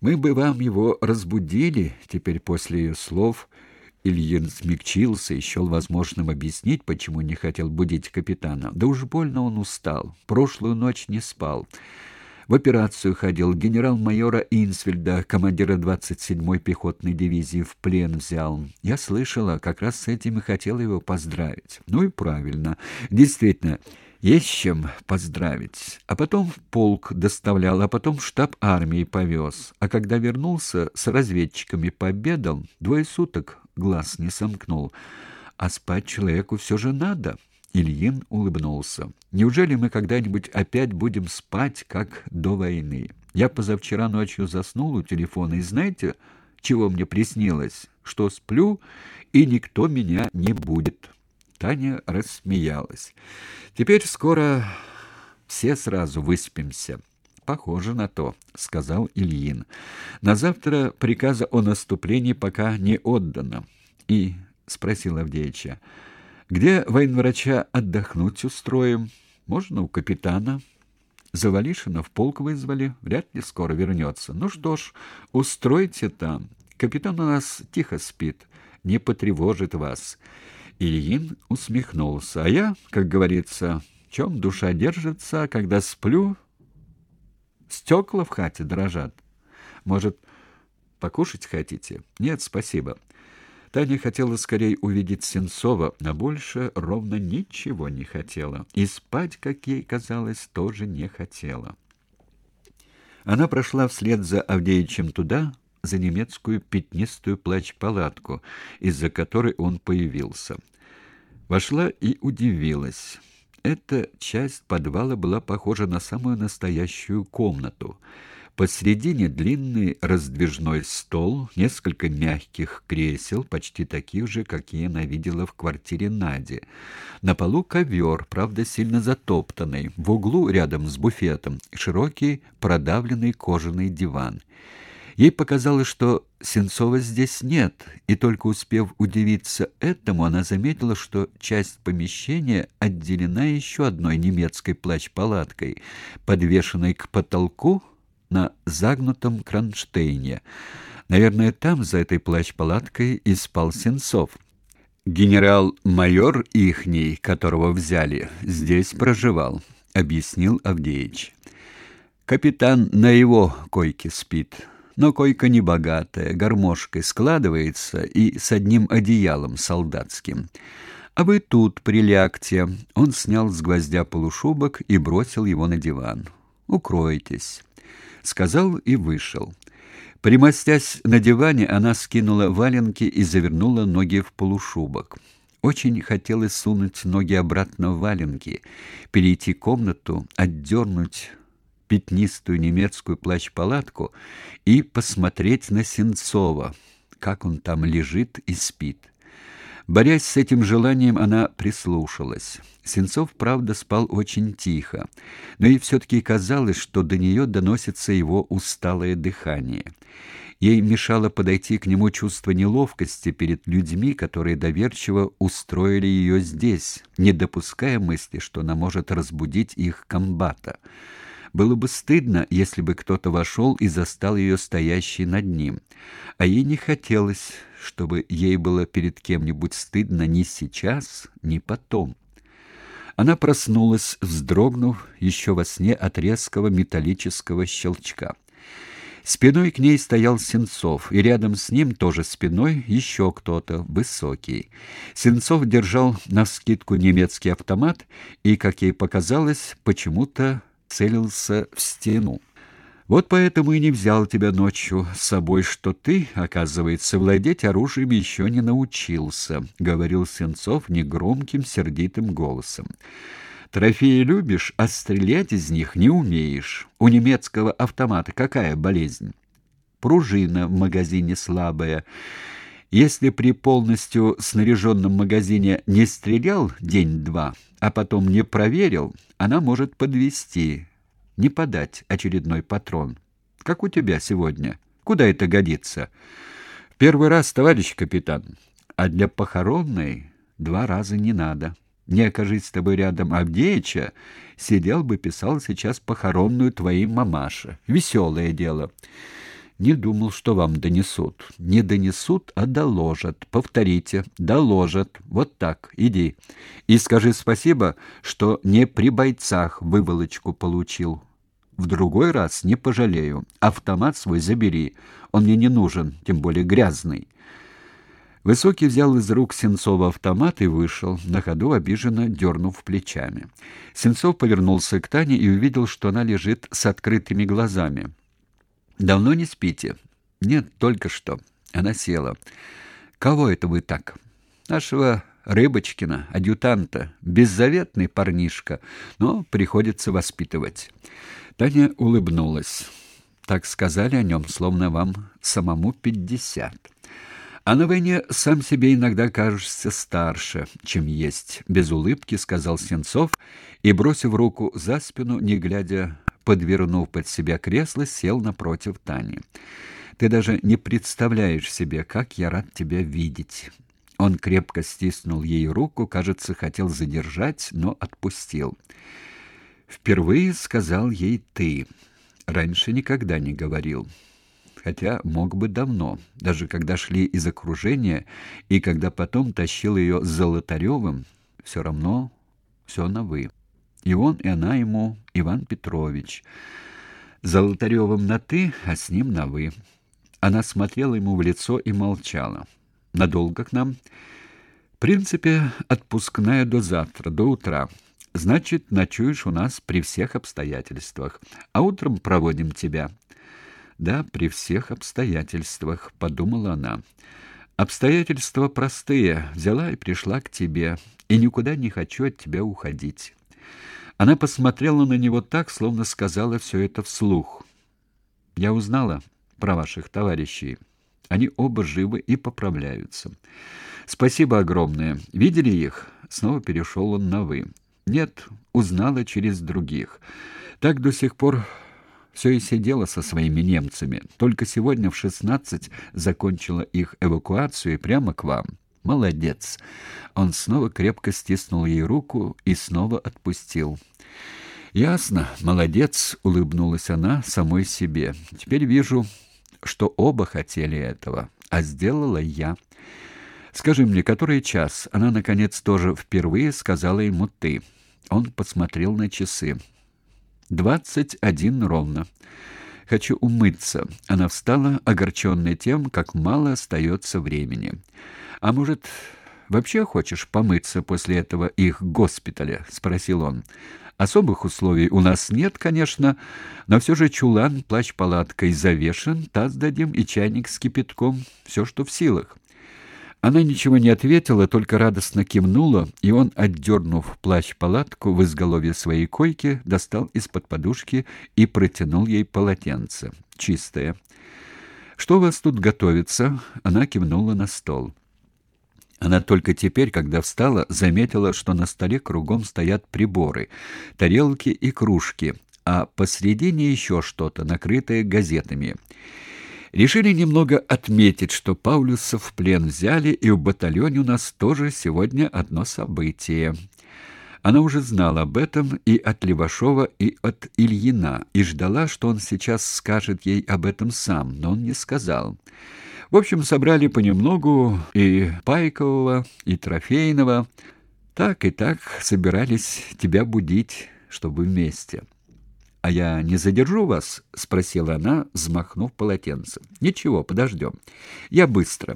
Мы бы вам его разбудили, теперь после ее слов Ильин смягчился и счел возможным объяснить, почему не хотел будить капитана. Да уж больно он устал, прошлую ночь не спал. В операцию ходил генерал-майора Инсфельда, командира 27-й пехотной дивизии, в плен взял. Я слышала, как раз с этим и хотела его поздравить. Ну и правильно. Действительно, есть чем поздравить. А потом в полк доставлял, а потом в штаб армии повез. А когда вернулся, с разведчиками пообедал, двое суток глаз не сомкнул. А спать человеку все же надо. Ильин улыбнулся. Неужели мы когда-нибудь опять будем спать, как до войны? Я позавчера ночью заснул у телефона, и знаете, чего мне приснилось? Что сплю, и никто меня не будет. Таня рассмеялась. Теперь скоро все сразу выспимся. Похоже на то, сказал Ильин. На завтра приказа о наступлении пока не отдано. И спросил Авдеича: где военврача отдохнуть устроим? Можно у капитана. Завалишина в полк вызвали, вряд ли скоро вернется. Ну что ж, устройте там. Капитан у нас тихо спит, не потревожит вас. Ильин усмехнулся. А я, как говорится, в чем душа держится, когда сплю, стекла в хате дрожат. Может, покушать хотите? Нет, спасибо. Таня хотела скорее увидеть Сенцова, но больше ровно ничего не хотела. И спать, как ей казалось, тоже не хотела. Она прошла вслед за Авдеичем туда, за немецкую пятнистую плащ-палатку, из-за которой он появился. Вошла и удивилась. Эта часть подвала была похожа на самую настоящую комнату — Посредине длинный раздвижной стол, несколько мягких кресел, почти таких же, какие она видела в квартире Нади. На полу ковер, правда, сильно затоптанный. В углу, рядом с буфетом, широкий продавленный кожаный диван. Ей показалось, что Сенцова здесь нет, и только успев удивиться этому, она заметила, что часть помещения отделена еще одной немецкой плащ-палаткой, подвешенной к потолку на загнутом кронштейне. Наверное, там, за этой плащ-палаткой, и спал Сенцов. Генерал-майор ихний, которого взяли, здесь проживал, объяснил Авдеич. Капитан на его койке спит, но койка небогатая, гармошкой складывается и с одним одеялом солдатским. А вы тут прилягте. Он снял с гвоздя полушубок и бросил его на диван. Укройтесь сказал и вышел. Примостясь на диване, она скинула валенки и завернула ноги в полушубок. Очень хотелось сунуть ноги обратно в валенки, перейти комнату, отдернуть пятнистую немецкую плащ-палатку и посмотреть на Сенцова, как он там лежит и спит. Борясь с этим желанием, она прислушалась. Сенцов, правда, спал очень тихо, но ей все-таки казалось, что до нее доносится его усталое дыхание. Ей мешало подойти к нему чувство неловкости перед людьми, которые доверчиво устроили ее здесь, не допуская мысли, что она может разбудить их комбата. Было бы стыдно, если бы кто-то вошел и застал ее стоящей над ним. А ей не хотелось, чтобы ей было перед кем-нибудь стыдно ни сейчас, ни потом. Она проснулась, вздрогнув еще во сне от резкого металлического щелчка. Спиной к ней стоял Сенцов, и рядом с ним тоже спиной еще кто-то высокий. Сенцов держал навскидку немецкий автомат и, как ей показалось, почему-то целился в стену. Вот поэтому и не взял тебя ночью с собой, что ты, оказывается, владеть оружием еще не научился, говорил Сенцов негромким, сердитым голосом. Трофеи любишь, а стрелять из них не умеешь. У немецкого автомата какая болезнь? Пружина в магазине слабая. Если при полностью снаряженном магазине не стрелял день-два, а потом не проверил, она может подвести не подать очередной патрон. Как у тебя сегодня? Куда это годится? Первый раз, товарищ капитан. А для похоронной два раза не надо. Не окажись с тобой рядом Авдеича, сидел бы, писал сейчас похоронную твоей мамаше. Веселое дело. Не думал, что вам донесут. Не донесут, а доложат. Повторите. Доложат. Вот так. Иди. И скажи спасибо, что не при бойцах выволочку получил. В другой раз не пожалею. Автомат свой забери. Он мне не нужен, тем более грязный. Высокий взял из рук Сенцова автомат и вышел, на ходу обиженно дернув плечами. Сенцов повернулся к Тане и увидел, что она лежит с открытыми глазами. Давно не спите? Нет, только что. Она села. Кого это вы так? Нашего Рыбочкина, адъютанта, беззаветный парнишка, но приходится воспитывать. Таня улыбнулась. Так сказали о нем, словно вам самому пятьдесят. А на войне сам себе иногда кажешься старше, чем есть, без улыбки сказал Сенцов и бросив руку за спину, не глядя подвернув под себя кресло, сел напротив Тани. Ты даже не представляешь себе, как я рад тебя видеть. Он крепко стиснул ей руку, кажется, хотел задержать, но отпустил. Впервые сказал ей ты. Раньше никогда не говорил. Хотя мог бы давно, даже когда шли из окружения и когда потом тащил ее с Золотаревым, все равно все на вы. И он, и она ему Иван Петрович. Золотаревым на «ты», а с ним на «вы». Она смотрела ему в лицо и молчала. «Надолго к нам?» «В принципе, отпускная до завтра, до утра. Значит, ночуешь у нас при всех обстоятельствах. А утром проводим тебя». «Да, при всех обстоятельствах», — подумала она. «Обстоятельства простые. Взяла и пришла к тебе. И никуда не хочу от тебя уходить». Она посмотрела на него так, словно сказала все это вслух. «Я узнала про ваших товарищей. Они оба живы и поправляются. Спасибо огромное. Видели их?» Снова перешел он на «вы». «Нет, узнала через других. Так до сих пор все и сидела со своими немцами. Только сегодня в шестнадцать закончила их эвакуацию и прямо к вам». Молодец. Он снова крепко стиснул ей руку и снова отпустил. Ясно, молодец, улыбнулась она самой себе. Теперь вижу, что оба хотели этого, а сделала я. Скажи мне, который час? Она наконец тоже впервые сказала ему ты. Он посмотрел на часы. «Двадцать один ровно. Хочу умыться. Она встала, огорченная тем, как мало остается времени. А может, вообще хочешь помыться после этого их госпиталя, спросил он. Особых условий у нас нет, конечно, но все же чулан плащ-палаткой завешен, таз дадим и чайник с кипятком, все, что в силах. Она ничего не ответила, только радостно кивнула, и он, отдернув плащ-палатку в изголовье своей койки, достал из-под подушки и протянул ей полотенце, чистое. «Что у вас тут готовится?» Она кивнула на стол. Она только теперь, когда встала, заметила, что на столе кругом стоят приборы, тарелки и кружки, а посредине еще что-то, накрытое газетами. Решили немного отметить, что Паулюса в плен взяли, и в батальоне у нас тоже сегодня одно событие. Она уже знала об этом и от Левашова, и от Ильина, и ждала, что он сейчас скажет ей об этом сам, но он не сказал. В общем, собрали понемногу и Пайкового, и Трофейного. Так и так собирались тебя будить, чтобы вместе. «А я не задержу вас?» — спросила она, взмахнув полотенцем. «Ничего, подождем. Я быстро.